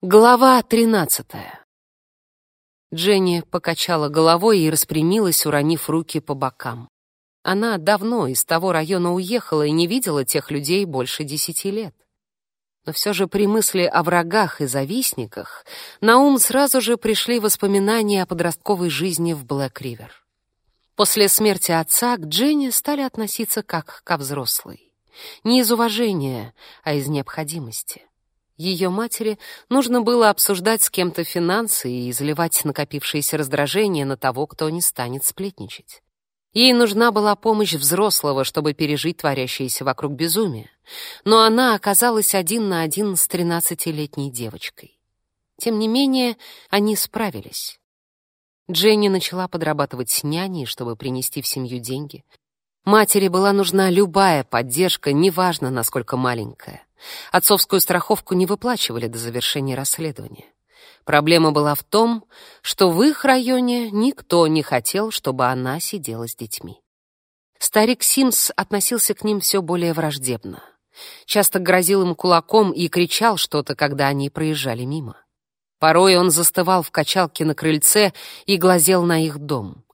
Глава тринадцатая. Дженни покачала головой и распрямилась, уронив руки по бокам. Она давно из того района уехала и не видела тех людей больше десяти лет. Но все же при мысли о врагах и завистниках на ум сразу же пришли воспоминания о подростковой жизни в Блэк-Ривер. После смерти отца к Дженни стали относиться как ко взрослой. Не из уважения, а из необходимости. Ее матери нужно было обсуждать с кем-то финансы и изливать накопившееся раздражение на того, кто не станет сплетничать. Ей нужна была помощь взрослого, чтобы пережить творящееся вокруг безумие. Но она оказалась один на один с тринадцатилетней девочкой. Тем не менее, они справились. Дженни начала подрабатывать с няней, чтобы принести в семью деньги. Матери была нужна любая поддержка, неважно, насколько маленькая. Отцовскую страховку не выплачивали до завершения расследования. Проблема была в том, что в их районе никто не хотел, чтобы она сидела с детьми. Старик Симс относился к ним все более враждебно. Часто грозил им кулаком и кричал что-то, когда они проезжали мимо. Порой он застывал в качалке на крыльце и глазел на их дом.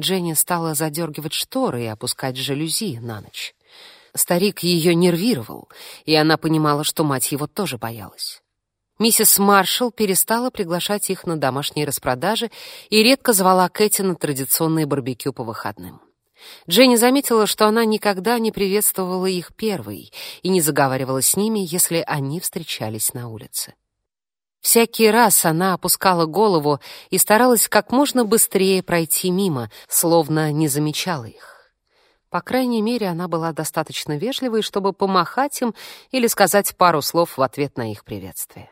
Дженни стала задергивать шторы и опускать жалюзи на ночь. Старик ее нервировал, и она понимала, что мать его тоже боялась. Миссис Маршалл перестала приглашать их на домашние распродажи и редко звала Кэти на традиционные барбекю по выходным. Дженни заметила, что она никогда не приветствовала их первой и не заговаривала с ними, если они встречались на улице. Всякий раз она опускала голову и старалась как можно быстрее пройти мимо, словно не замечала их. По крайней мере, она была достаточно вежливой, чтобы помахать им или сказать пару слов в ответ на их приветствие.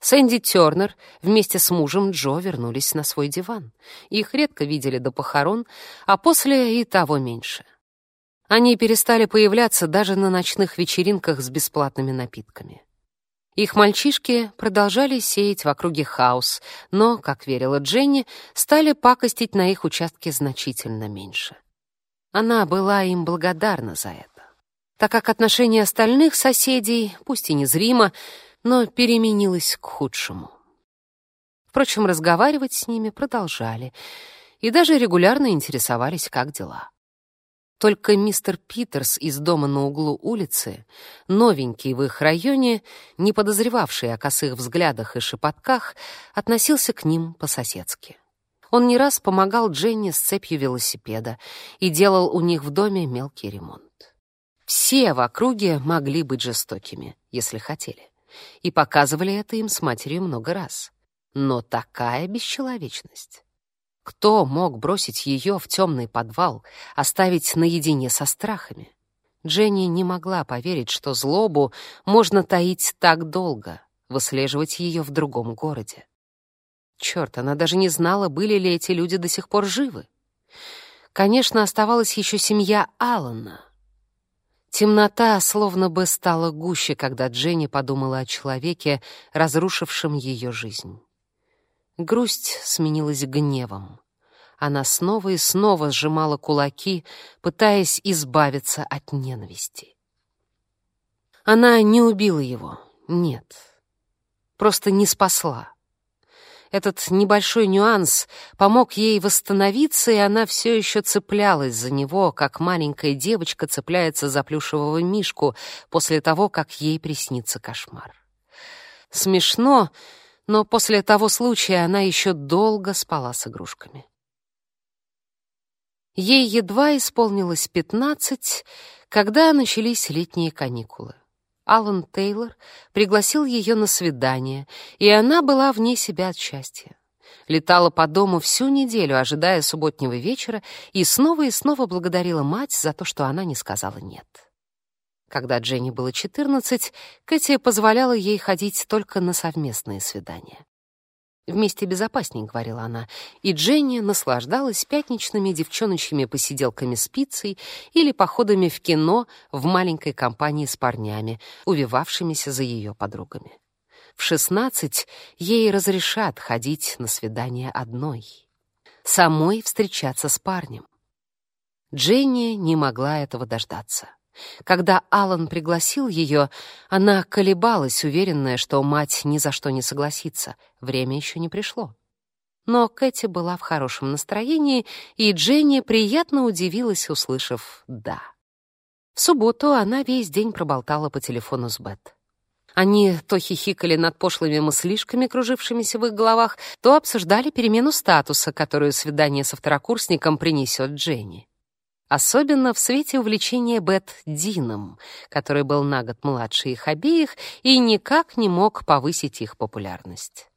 Сэнди Тёрнер вместе с мужем Джо вернулись на свой диван. Их редко видели до похорон, а после и того меньше. Они перестали появляться даже на ночных вечеринках с бесплатными напитками. Их мальчишки продолжали сеять в округе хаос, но, как верила Дженни, стали пакостить на их участке значительно меньше. Она была им благодарна за это, так как отношение остальных соседей, пусть и незримо, но переменилось к худшему. Впрочем, разговаривать с ними продолжали и даже регулярно интересовались, как дела. Только мистер Питерс из дома на углу улицы, новенький в их районе, не подозревавший о косых взглядах и шепотках, относился к ним по-соседски. Он не раз помогал Дженни с цепью велосипеда и делал у них в доме мелкий ремонт. Все в округе могли быть жестокими, если хотели, и показывали это им с матерью много раз. Но такая бесчеловечность. Кто мог бросить ее в темный подвал, оставить наедине со страхами? Дженни не могла поверить, что злобу можно таить так долго, выслеживать ее в другом городе. Черт, она даже не знала, были ли эти люди до сих пор живы. Конечно, оставалась еще семья Алана. Темнота словно бы стала гуще, когда Дженни подумала о человеке, разрушившем ее жизнь. Грусть сменилась гневом. Она снова и снова сжимала кулаки, пытаясь избавиться от ненависти. Она не убила его, нет. Просто не спасла. Этот небольшой нюанс помог ей восстановиться, и она все еще цеплялась за него, как маленькая девочка цепляется за плюшевого мишку после того, как ей приснится кошмар. Смешно, но после того случая она еще долго спала с игрушками. Ей едва исполнилось пятнадцать, когда начались летние каникулы. Алан Тейлор пригласил ее на свидание, и она была вне себя от счастья. Летала по дому всю неделю, ожидая субботнего вечера, и снова и снова благодарила мать за то, что она не сказала «нет». Когда Дженни было 14, Кэти позволяла ей ходить только на совместные свидания. «Вместе безопасней», — говорила она, и Дженни наслаждалась пятничными девчоночьими посиделками с пиццей или походами в кино в маленькой компании с парнями, увивавшимися за ее подругами. В шестнадцать ей разрешат ходить на свидание одной, самой встречаться с парнем. Дженни не могла этого дождаться. Когда Алан пригласил ее, она колебалась, уверенная, что мать ни за что не согласится. Время еще не пришло. Но Кэти была в хорошем настроении, и Дженни приятно удивилась, услышав «да». В субботу она весь день проболтала по телефону с Бет. Они то хихикали над пошлыми мыслишками, кружившимися в их головах, то обсуждали перемену статуса, которую свидание со второкурсником принесет Дженни. Особенно в свете увлечения Бет Дином, который был на год младше их обеих и никак не мог повысить их популярность.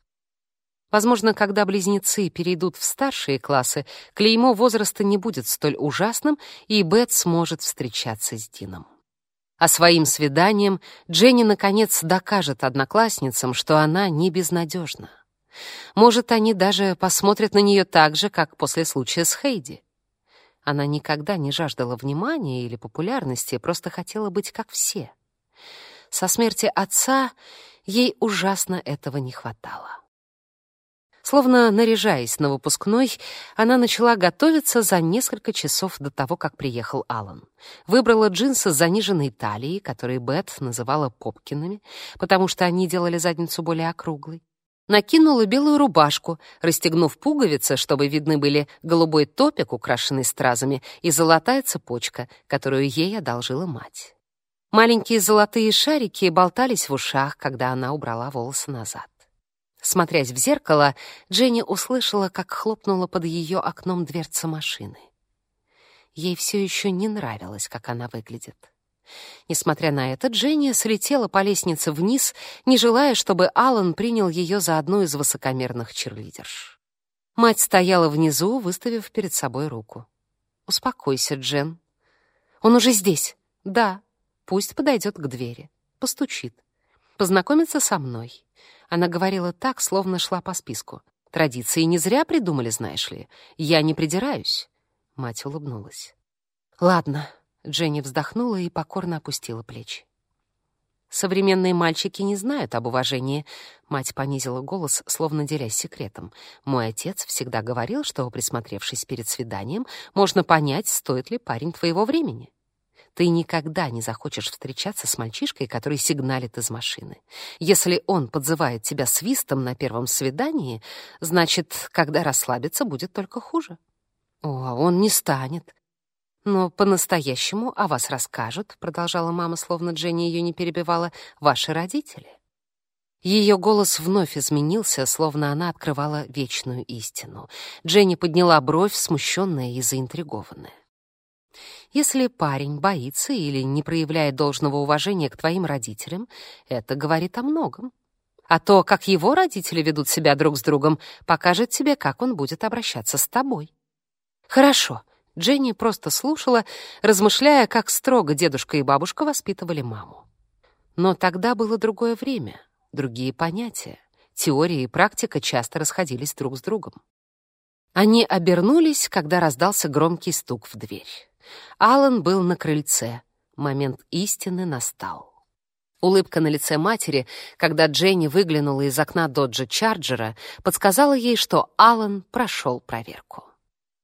Возможно, когда близнецы перейдут в старшие классы, клеймо возраста не будет столь ужасным, и Бет сможет встречаться с Дином. А своим свиданием Дженни наконец докажет одноклассницам, что она не безнадежна. Может, они даже посмотрят на нее так же, как после случая с Хейди. Она никогда не жаждала внимания или популярности, просто хотела быть как все. Со смерти отца ей ужасно этого не хватало. Словно наряжаясь на выпускной, она начала готовиться за несколько часов до того, как приехал Алан. Выбрала джинсы с заниженной талией, которые Бет называла попкинами, потому что они делали задницу более округлой. Накинула белую рубашку, расстегнув пуговицы, чтобы видны были голубой топик, украшенный стразами, и золотая цепочка, которую ей одолжила мать. Маленькие золотые шарики болтались в ушах, когда она убрала волосы назад. Смотрясь в зеркало, Дженни услышала, как хлопнула под ее окном дверца машины. Ей все еще не нравилось, как она выглядит. Несмотря на это, Дженни слетела по лестнице вниз, не желая, чтобы Алан принял ее за одну из высокомерных черлидерш. Мать стояла внизу, выставив перед собой руку. «Успокойся, Джен. Он уже здесь. Да, пусть подойдет к двери. Постучит. Познакомится со мной». Она говорила так, словно шла по списку. «Традиции не зря придумали, знаешь ли. Я не придираюсь». Мать улыбнулась. «Ладно, Дженни вздохнула и покорно опустила плечи. Современные мальчики не знают об уважении. Мать понизила голос, словно делясь секретом. Мой отец всегда говорил, что, присмотревшись перед свиданием, можно понять, стоит ли парень твоего времени. Ты никогда не захочешь встречаться с мальчишкой, который сигналит из машины. Если он подзывает тебя свистом на первом свидании, значит, когда расслабиться, будет только хуже. О, он не станет. «Но по-настоящему о вас расскажут», — продолжала мама, словно Дженни ее не перебивала, — «ваши родители». Ее голос вновь изменился, словно она открывала вечную истину. Дженни подняла бровь, смущенная и заинтригованная. Если парень боится или не проявляет должного уважения к твоим родителям, это говорит о многом. А то, как его родители ведут себя друг с другом, покажет тебе, как он будет обращаться с тобой. Хорошо, Дженни просто слушала, размышляя, как строго дедушка и бабушка воспитывали маму. Но тогда было другое время, другие понятия. Теория и практика часто расходились друг с другом. Они обернулись, когда раздался громкий стук в дверь. Алан был на крыльце. Момент истины настал. Улыбка на лице матери, когда Дженни выглянула из окна Доджа Чарджера, подсказала ей, что Алан прошел проверку.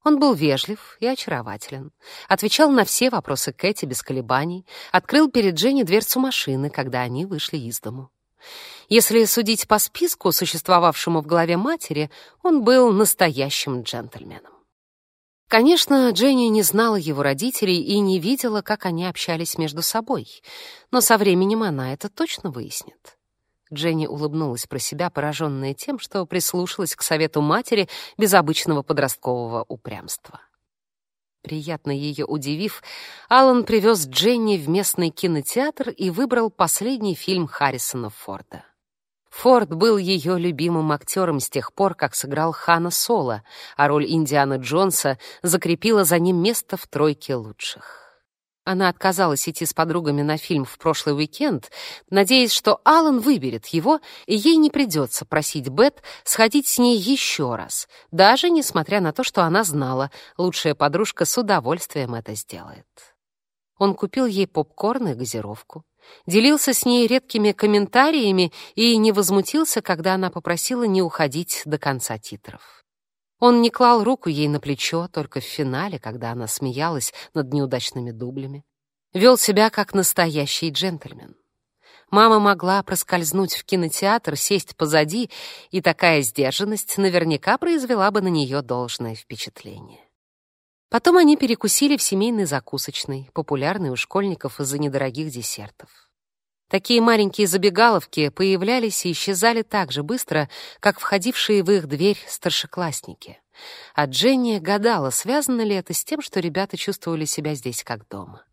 Он был вежлив и очарователен, отвечал на все вопросы Кэти без колебаний, открыл перед Дженни дверцу машины, когда они вышли из дому. Если судить по списку, существовавшему в голове матери, он был настоящим джентльменом. Конечно, Дженни не знала его родителей и не видела, как они общались между собой, но со временем она это точно выяснит. Дженни улыбнулась про себя, пораженная тем, что прислушалась к совету матери без обычного подросткового упрямства. Приятно ее удивив, Алан привез Дженни в местный кинотеатр и выбрал последний фильм Харрисона Форда. Форд был ее любимым актером с тех пор, как сыграл Хана Соло, а роль Индиана Джонса закрепила за ним место в тройке лучших. Она отказалась идти с подругами на фильм в прошлый уикенд, надеясь, что Алан выберет его, и ей не придется просить Бет сходить с ней еще раз, даже несмотря на то, что она знала, лучшая подружка с удовольствием это сделает. Он купил ей попкорн и газировку, делился с ней редкими комментариями и не возмутился, когда она попросила не уходить до конца титров. Он не клал руку ей на плечо только в финале, когда она смеялась над неудачными дублями. Вел себя как настоящий джентльмен. Мама могла проскользнуть в кинотеатр, сесть позади, и такая сдержанность наверняка произвела бы на нее должное впечатление. Потом они перекусили в семейной закусочной, популярной у школьников из-за недорогих десертов. Такие маленькие забегаловки появлялись и исчезали так же быстро, как входившие в их дверь старшеклассники. А Дженни гадала, связано ли это с тем, что ребята чувствовали себя здесь как дома.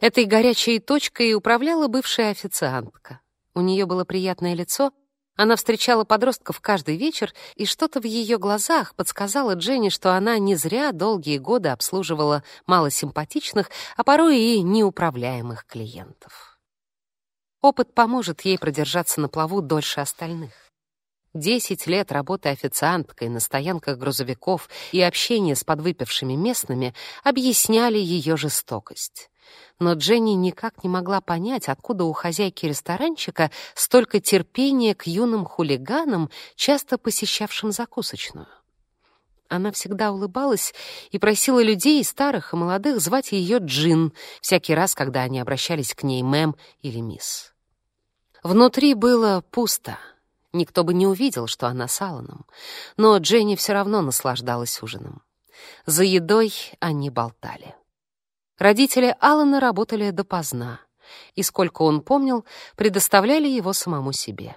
Этой горячей точкой управляла бывшая официантка. У нее было приятное лицо, она встречала подростков каждый вечер, и что-то в ее глазах подсказало Дженни, что она не зря долгие годы обслуживала малосимпатичных, а порой и неуправляемых клиентов. Опыт поможет ей продержаться на плаву дольше остальных. Десять лет работы официанткой на стоянках грузовиков и общения с подвыпившими местными объясняли ее жестокость но Дженни никак не могла понять, откуда у хозяйки ресторанчика столько терпения к юным хулиганам, часто посещавшим закусочную. Она всегда улыбалась и просила людей, старых и молодых, звать ее Джин, всякий раз, когда они обращались к ней мэм или мисс. Внутри было пусто. Никто бы не увидел, что она с Алланом, но Дженни все равно наслаждалась ужином. За едой они болтали. Родители Алана работали допоздна, и, сколько он помнил, предоставляли его самому себе.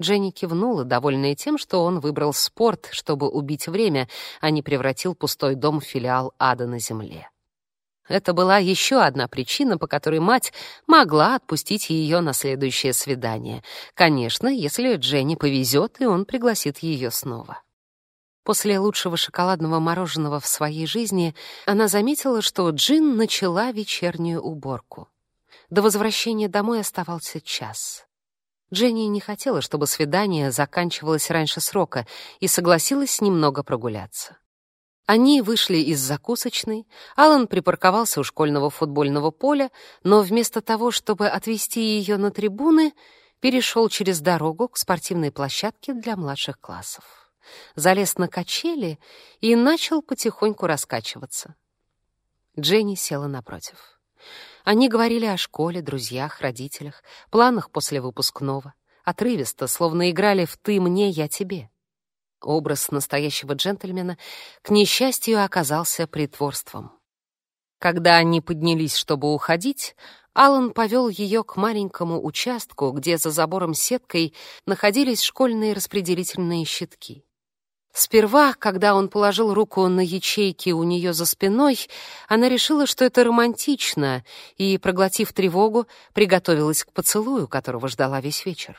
Дженни кивнула, довольная тем, что он выбрал спорт, чтобы убить время, а не превратил пустой дом в филиал ада на земле. Это была еще одна причина, по которой мать могла отпустить ее на следующее свидание. Конечно, если Дженни повезет, и он пригласит ее снова. После лучшего шоколадного мороженого в своей жизни она заметила, что Джин начала вечернюю уборку. До возвращения домой оставался час. Дженни не хотела, чтобы свидание заканчивалось раньше срока, и согласилась немного прогуляться. Они вышли из закусочной, Алан припарковался у школьного футбольного поля, но вместо того, чтобы отвезти ее на трибуны, перешел через дорогу к спортивной площадке для младших классов залез на качели и начал потихоньку раскачиваться. Дженни села напротив. Они говорили о школе, друзьях, родителях, планах после выпускного. Отрывисто, словно играли в «ты мне, я тебе». Образ настоящего джентльмена, к несчастью, оказался притворством. Когда они поднялись, чтобы уходить, Алан повел ее к маленькому участку, где за забором сеткой находились школьные распределительные щитки. Сперва, когда он положил руку на ячейки у нее за спиной, она решила, что это романтично, и, проглотив тревогу, приготовилась к поцелую, которого ждала весь вечер.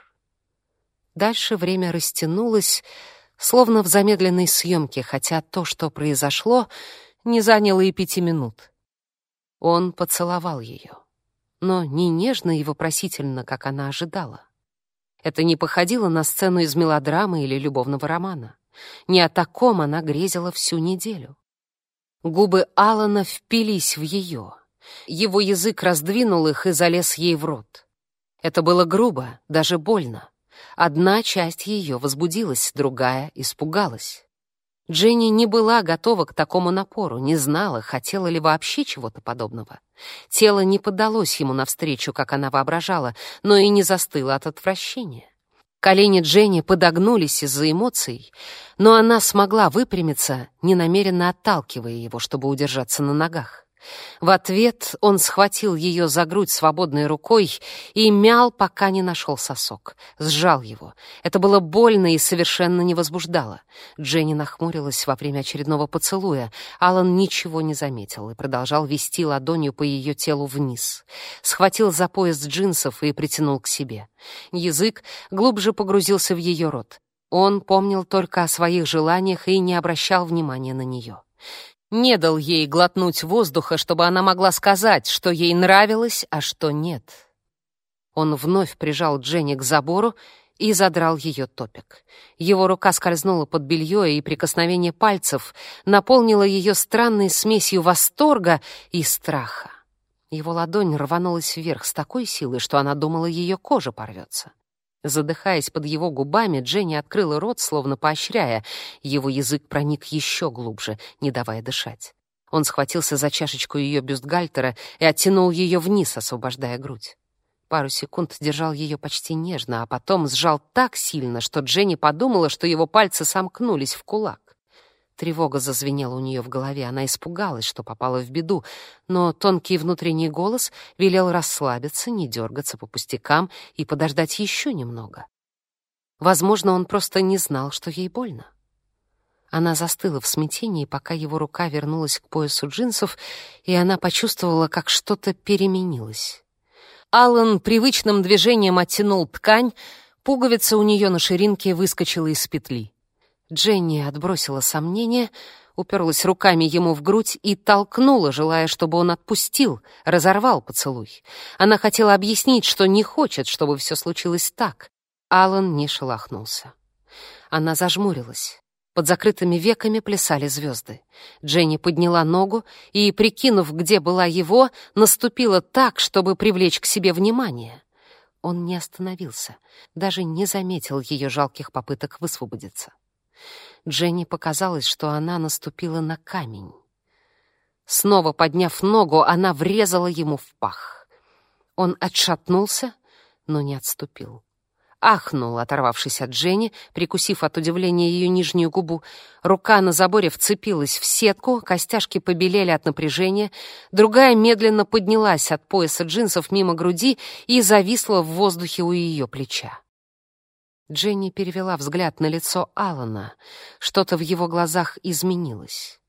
Дальше время растянулось, словно в замедленной съемке, хотя то, что произошло, не заняло и пяти минут. Он поцеловал ее, но не нежно и вопросительно, как она ожидала. Это не походило на сцену из мелодрамы или любовного романа. Не о таком она грезила всю неделю. Губы Алана впились в ее. Его язык раздвинул их и залез ей в рот. Это было грубо, даже больно. Одна часть ее возбудилась, другая испугалась. Дженни не была готова к такому напору, не знала, хотела ли вообще чего-то подобного. Тело не поддалось ему навстречу, как она воображала, но и не застыло от отвращения. Колени Дженни подогнулись из-за эмоций, но она смогла выпрямиться, ненамеренно отталкивая его, чтобы удержаться на ногах. В ответ он схватил ее за грудь свободной рукой и мял, пока не нашел сосок. Сжал его. Это было больно и совершенно не возбуждало. Дженни нахмурилась во время очередного поцелуя. Алан ничего не заметил и продолжал вести ладонью по ее телу вниз. Схватил за пояс джинсов и притянул к себе. Язык глубже погрузился в ее рот. Он помнил только о своих желаниях и не обращал внимания на нее не дал ей глотнуть воздуха, чтобы она могла сказать, что ей нравилось, а что нет. Он вновь прижал Дженни к забору и задрал ее топик. Его рука скользнула под белье, и прикосновение пальцев наполнило ее странной смесью восторга и страха. Его ладонь рванулась вверх с такой силой, что она думала, ее кожа порвется. Задыхаясь под его губами, Дженни открыла рот, словно поощряя. Его язык проник еще глубже, не давая дышать. Он схватился за чашечку ее бюстгальтера и оттянул ее вниз, освобождая грудь. Пару секунд держал ее почти нежно, а потом сжал так сильно, что Дженни подумала, что его пальцы сомкнулись в кулак. Тревога зазвенела у нее в голове, она испугалась, что попала в беду, но тонкий внутренний голос велел расслабиться, не дергаться по пустякам и подождать еще немного. Возможно, он просто не знал, что ей больно. Она застыла в смятении, пока его рука вернулась к поясу джинсов, и она почувствовала, как что-то переменилось. Аллан привычным движением оттянул ткань, пуговица у нее на ширинке выскочила из петли. Дженни отбросила сомнения, уперлась руками ему в грудь и толкнула, желая, чтобы он отпустил, разорвал поцелуй. Она хотела объяснить, что не хочет, чтобы все случилось так. Алан не шелохнулся. Она зажмурилась. Под закрытыми веками плясали звезды. Дженни подняла ногу и, прикинув, где была его, наступила так, чтобы привлечь к себе внимание. Он не остановился, даже не заметил ее жалких попыток высвободиться. Дженни показалось, что она наступила на камень. Снова подняв ногу, она врезала ему в пах. Он отшатнулся, но не отступил. Ахнул, оторвавшись от Дженни, прикусив от удивления ее нижнюю губу. Рука на заборе вцепилась в сетку, костяшки побелели от напряжения, другая медленно поднялась от пояса джинсов мимо груди и зависла в воздухе у ее плеча. Дженни перевела взгляд на лицо Алана. Что-то в его глазах изменилось.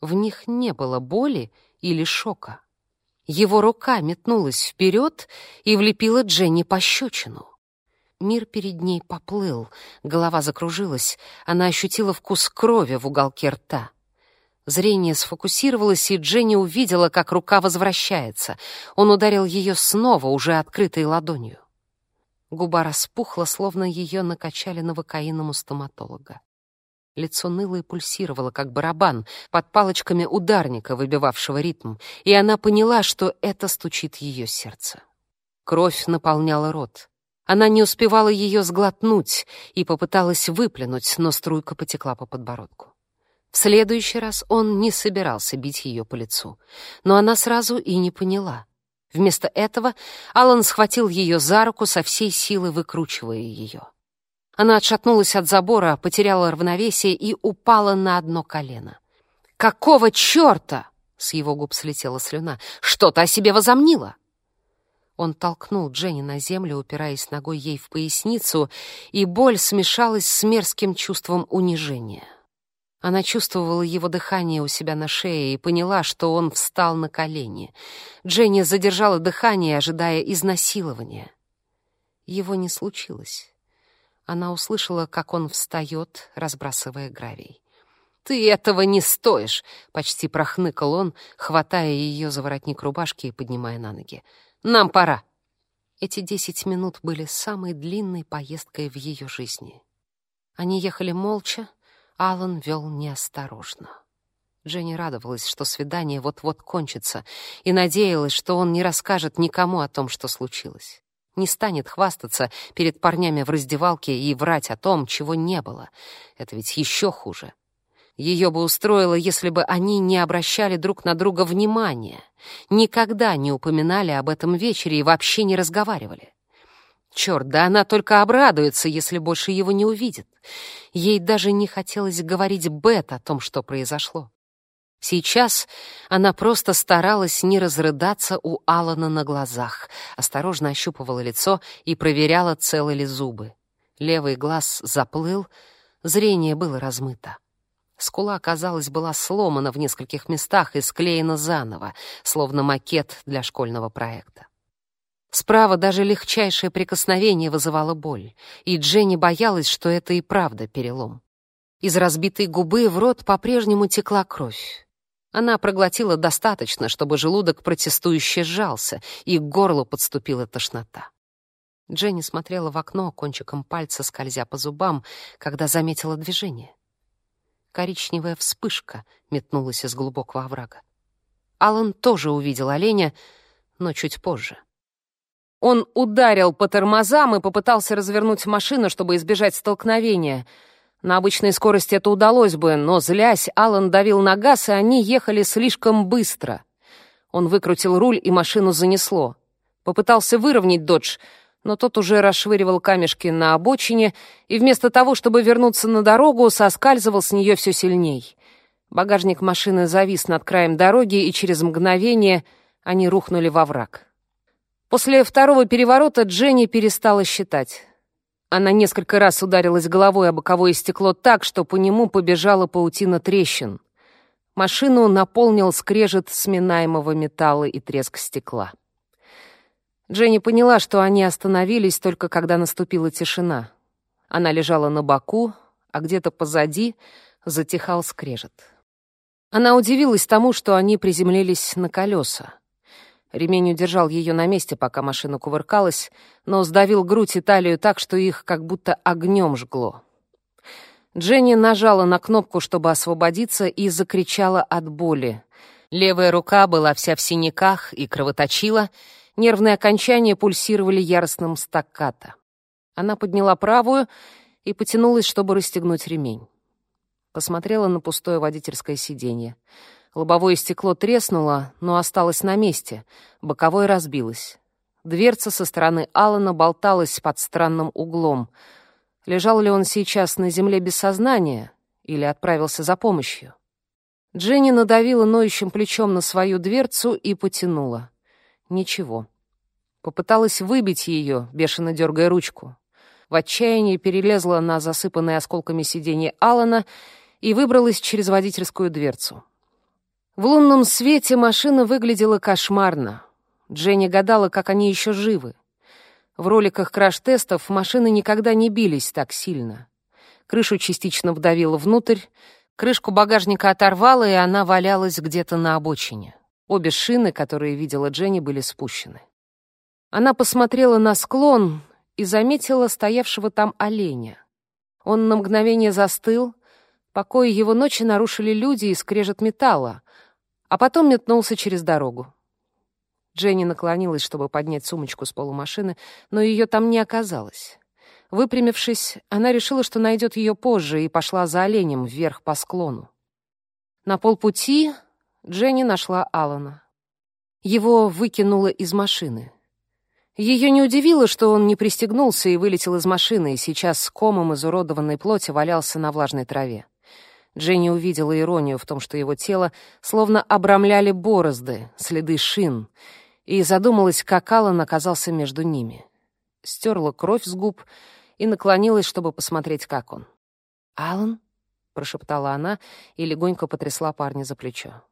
В них не было боли или шока. Его рука метнулась вперед и влепила Дженни пощечину. Мир перед ней поплыл, голова закружилась, она ощутила вкус крови в уголке рта. Зрение сфокусировалось, и Дженни увидела, как рука возвращается. Он ударил ее снова, уже открытой ладонью. Губа распухла, словно ее накачали новокаином у стоматолога. Лицо ныло и пульсировало, как барабан, под палочками ударника, выбивавшего ритм, и она поняла, что это стучит ее сердце. Кровь наполняла рот. Она не успевала ее сглотнуть и попыталась выплюнуть, но струйка потекла по подбородку. В следующий раз он не собирался бить ее по лицу, но она сразу и не поняла. Вместо этого Алан схватил ее за руку со всей силы, выкручивая ее. Она отшатнулась от забора, потеряла равновесие и упала на одно колено. «Какого черта?» — с его губ слетела слюна. «Что-то о себе возомнила!» Он толкнул Дженни на землю, упираясь ногой ей в поясницу, и боль смешалась с мерзким чувством унижения. Она чувствовала его дыхание у себя на шее и поняла, что он встал на колени. Дженни задержала дыхание, ожидая изнасилования. Его не случилось. Она услышала, как он встает, разбрасывая гравий. «Ты этого не стоишь!» — почти прохныкал он, хватая ее за воротник рубашки и поднимая на ноги. «Нам пора!» Эти десять минут были самой длинной поездкой в ее жизни. Они ехали молча, Алан вел неосторожно. Дженни радовалась, что свидание вот-вот кончится, и надеялась, что он не расскажет никому о том, что случилось. Не станет хвастаться перед парнями в раздевалке и врать о том, чего не было. Это ведь еще хуже. Ее бы устроило, если бы они не обращали друг на друга внимания, никогда не упоминали об этом вечере и вообще не разговаривали. Черт, да она только обрадуется, если больше его не увидит. Ей даже не хотелось говорить Бет о том, что произошло. Сейчас она просто старалась не разрыдаться у Алана на глазах, осторожно ощупывала лицо и проверяла, целы ли зубы. Левый глаз заплыл, зрение было размыто. Скула, казалось, была сломана в нескольких местах и склеена заново, словно макет для школьного проекта. Справа даже легчайшее прикосновение вызывало боль, и Дженни боялась, что это и правда перелом. Из разбитой губы в рот по-прежнему текла кровь. Она проглотила достаточно, чтобы желудок протестующе сжался, и к горлу подступила тошнота. Дженни смотрела в окно кончиком пальца, скользя по зубам, когда заметила движение. Коричневая вспышка метнулась из глубокого оврага. Алан тоже увидел оленя, но чуть позже. Он ударил по тормозам и попытался развернуть машину, чтобы избежать столкновения, На обычной скорости это удалось бы, но, злясь, Алан давил на газ, и они ехали слишком быстро. Он выкрутил руль, и машину занесло. Попытался выровнять «Додж», но тот уже расшвыривал камешки на обочине и вместо того, чтобы вернуться на дорогу, соскальзывал с нее все сильней. Багажник машины завис над краем дороги, и через мгновение они рухнули во враг. После второго переворота Дженни перестала считать. Она несколько раз ударилась головой о боковое стекло так, что по нему побежала паутина трещин. Машину наполнил скрежет сминаемого металла и треск стекла. Дженни поняла, что они остановились только когда наступила тишина. Она лежала на боку, а где-то позади затихал скрежет. Она удивилась тому, что они приземлились на колеса. Ремень удержал ее на месте, пока машина кувыркалась, но сдавил грудь и талию так, что их как будто огнем жгло. Дженни нажала на кнопку, чтобы освободиться, и закричала от боли. Левая рука была вся в синяках и кровоточила, нервные окончания пульсировали яростным стаккато. Она подняла правую и потянулась, чтобы расстегнуть ремень. Посмотрела на пустое водительское сиденье. Лобовое стекло треснуло, но осталось на месте, боковое разбилось. Дверца со стороны Алана болталась под странным углом. Лежал ли он сейчас на земле без сознания или отправился за помощью? Дженни надавила ноющим плечом на свою дверцу и потянула. Ничего. Попыталась выбить ее, бешено дергая ручку. В отчаянии перелезла на засыпанное осколками сиденье Алана и выбралась через водительскую дверцу. В лунном свете машина выглядела кошмарно. Дженни гадала, как они еще живы. В роликах краш-тестов машины никогда не бились так сильно. Крышу частично вдавило внутрь, крышку багажника оторвало, и она валялась где-то на обочине. Обе шины, которые видела Дженни, были спущены. Она посмотрела на склон и заметила стоявшего там оленя. Он на мгновение застыл, покой его ночи нарушили люди и скрежет металла, а потом метнулся через дорогу. Дженни наклонилась, чтобы поднять сумочку с полу машины, но ее там не оказалось. Выпрямившись, она решила, что найдет ее позже, и пошла за оленем вверх по склону. На полпути Дженни нашла Алана. Его выкинуло из машины. Ее не удивило, что он не пристегнулся и вылетел из машины, и сейчас с комом изуродованной плоти валялся на влажной траве. Дженни увидела иронию в том, что его тело словно обрамляли борозды, следы шин, и задумалась, как Аллан оказался между ними. Стерла кровь с губ и наклонилась, чтобы посмотреть, как он. «Аллан?» — прошептала она и легонько потрясла парня за плечо.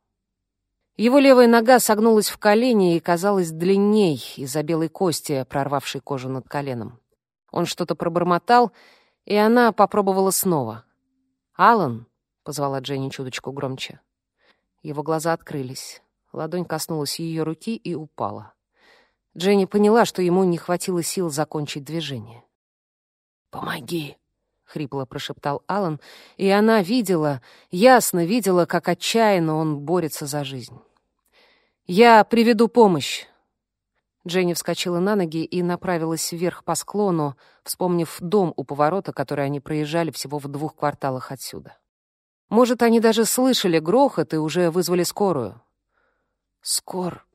Его левая нога согнулась в колени и казалась длинней из-за белой кости, прорвавшей кожу над коленом. Он что-то пробормотал, и она попробовала снова. «Аллан?» Позвала Дженни чуточку громче. Его глаза открылись. Ладонь коснулась ее руки и упала. Дженни поняла, что ему не хватило сил закончить движение. «Помоги!» — хрипло прошептал Алан, и она видела, ясно видела, как отчаянно он борется за жизнь. «Я приведу помощь!» Дженни вскочила на ноги и направилась вверх по склону, вспомнив дом у поворота, который они проезжали всего в двух кварталах отсюда. Может, они даже слышали грохот и уже вызвали скорую. «Скор...»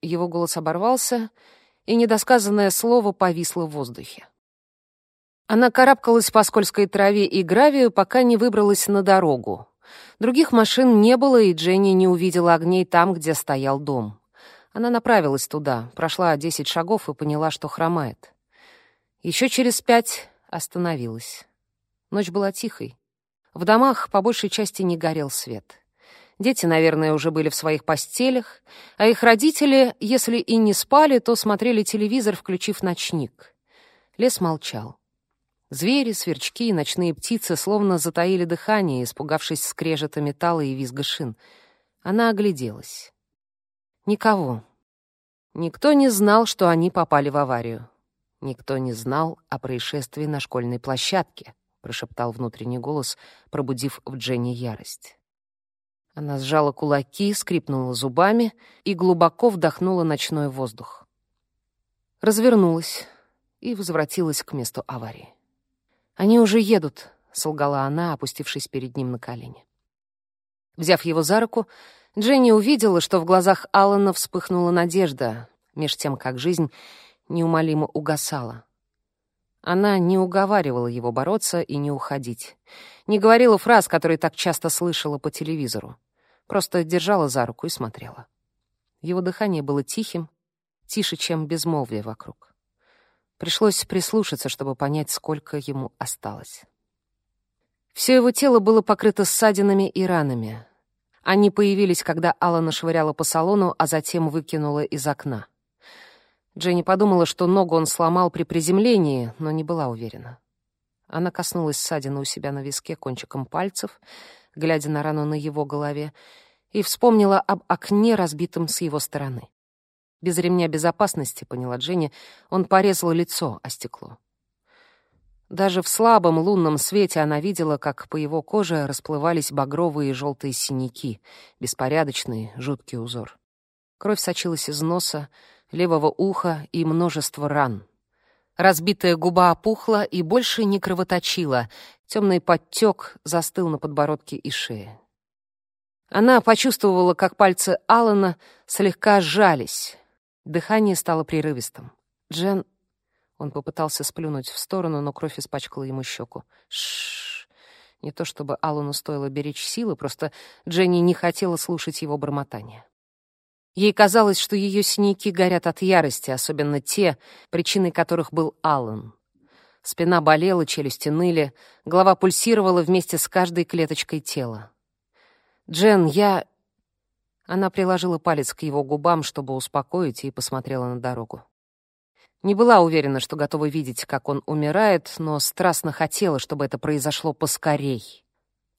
Его голос оборвался, и недосказанное слово повисло в воздухе. Она карабкалась по скользкой траве и гравию, пока не выбралась на дорогу. Других машин не было, и Дженни не увидела огней там, где стоял дом. Она направилась туда, прошла десять шагов и поняла, что хромает. Еще через пять остановилась. Ночь была тихой. В домах по большей части не горел свет. Дети, наверное, уже были в своих постелях, а их родители, если и не спали, то смотрели телевизор, включив ночник. Лес молчал. Звери, сверчки и ночные птицы словно затаили дыхание, испугавшись скрежета металла и визга шин. Она огляделась. Никого. Никто не знал, что они попали в аварию. Никто не знал о происшествии на школьной площадке прошептал внутренний голос, пробудив в Дженни ярость. Она сжала кулаки, скрипнула зубами и глубоко вдохнула ночной воздух. Развернулась и возвратилась к месту аварии. «Они уже едут», —— солгала она, опустившись перед ним на колени. Взяв его за руку, Дженни увидела, что в глазах Алана вспыхнула надежда, меж тем, как жизнь неумолимо угасала. Она не уговаривала его бороться и не уходить. Не говорила фраз, которые так часто слышала по телевизору. Просто держала за руку и смотрела. Его дыхание было тихим, тише, чем безмолвие вокруг. Пришлось прислушаться, чтобы понять, сколько ему осталось. Все его тело было покрыто ссадинами и ранами. Они появились, когда Алла швыряла по салону, а затем выкинула из окна. Дженни подумала, что ногу он сломал при приземлении, но не была уверена. Она коснулась ссадины у себя на виске кончиком пальцев, глядя на рану на его голове, и вспомнила об окне, разбитом с его стороны. Без ремня безопасности, поняла Дженни, он порезал лицо о стекло. Даже в слабом лунном свете она видела, как по его коже расплывались багровые и желтые синяки, беспорядочный, жуткий узор. Кровь сочилась из носа, левого уха и множество ран. Разбитая губа опухла и больше не кровоточила, темный подтек застыл на подбородке и шее. Она почувствовала, как пальцы Алана слегка сжались. Дыхание стало прерывистым. Джен он попытался сплюнуть в сторону, но кровь испачкала ему щеку. Шш. Не то чтобы Аллану стоило беречь силы, просто Дженни не хотела слушать его бормотание. Ей казалось, что ее синяки горят от ярости, особенно те, причиной которых был Аллан. Спина болела, челюсти ныли, голова пульсировала вместе с каждой клеточкой тела. «Джен, я...» Она приложила палец к его губам, чтобы успокоить, и посмотрела на дорогу. Не была уверена, что готова видеть, как он умирает, но страстно хотела, чтобы это произошло поскорей.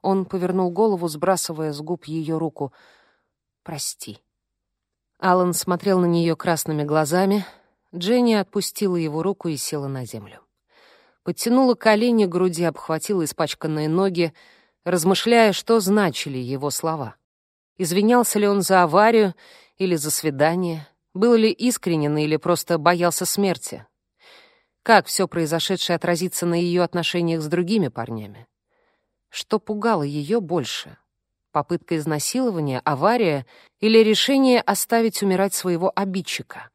Он повернул голову, сбрасывая с губ ее руку. «Прости». Алан смотрел на нее красными глазами. Дженни отпустила его руку и села на землю. Подтянула колени к груди, обхватила испачканные ноги, размышляя, что значили его слова. Извинялся ли он за аварию или за свидание — был ли искренен или просто боялся смерти? Как все произошедшее отразится на ее отношениях с другими парнями? Что пугало ее больше? Попытка изнасилования, авария или решение оставить умирать своего обидчика?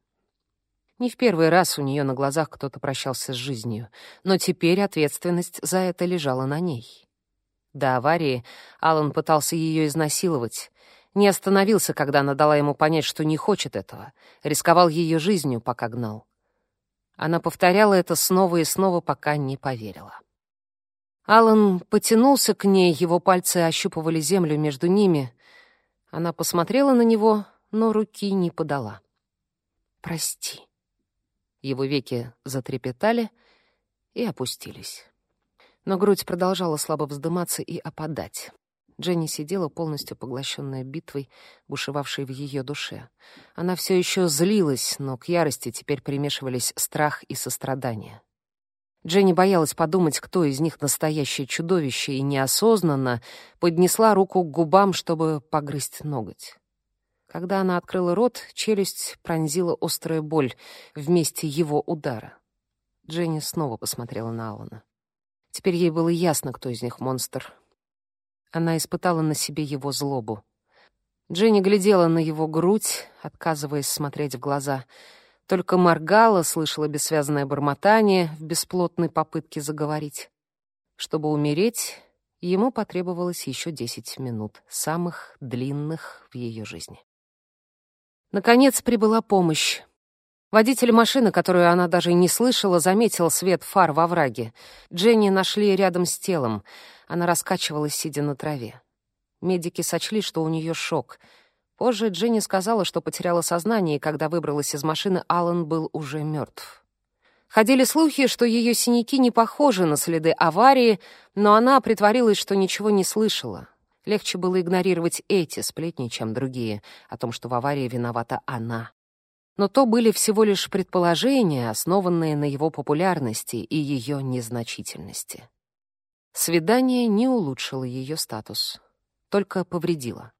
Не в первый раз у нее на глазах кто-то прощался с жизнью, но теперь ответственность за это лежала на ней. До аварии Алан пытался ее изнасиловать, не остановился, когда она дала ему понять, что не хочет этого. Рисковал ее жизнью, пока гнал. Она повторяла это снова и снова, пока не поверила. Алан потянулся к ней, его пальцы ощупывали землю между ними. Она посмотрела на него, но руки не подала. «Прости». Его веки затрепетали и опустились. Но грудь продолжала слабо вздыматься и опадать. Дженни сидела полностью поглощенная битвой, бушевавшей в ее душе. Она все еще злилась, но к ярости теперь примешивались страх и сострадание. Дженни боялась подумать, кто из них настоящее чудовище, и неосознанно поднесла руку к губам, чтобы погрызть ноготь. Когда она открыла рот, челюсть пронзила острая боль вместе его удара. Дженни снова посмотрела на Алана. Теперь ей было ясно, кто из них монстр, она испытала на себе его злобу. Дженни глядела на его грудь, отказываясь смотреть в глаза. Только моргала, слышала бессвязное бормотание в бесплотной попытке заговорить. Чтобы умереть, ему потребовалось еще десять минут, самых длинных в ее жизни. Наконец прибыла помощь. Водитель машины, которую она даже не слышала, заметил свет фар во враге. Дженни нашли рядом с телом. Она раскачивалась, сидя на траве. Медики сочли, что у нее шок. Позже Дженни сказала, что потеряла сознание, и когда выбралась из машины, Аллан был уже мертв. Ходили слухи, что ее синяки не похожи на следы аварии, но она притворилась, что ничего не слышала. Легче было игнорировать эти сплетни, чем другие, о том, что в аварии виновата она но то были всего лишь предположения, основанные на его популярности и ее незначительности. Свидание не улучшило ее статус, только повредило.